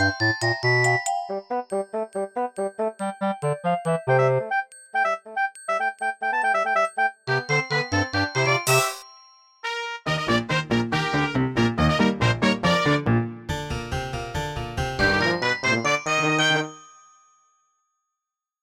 Música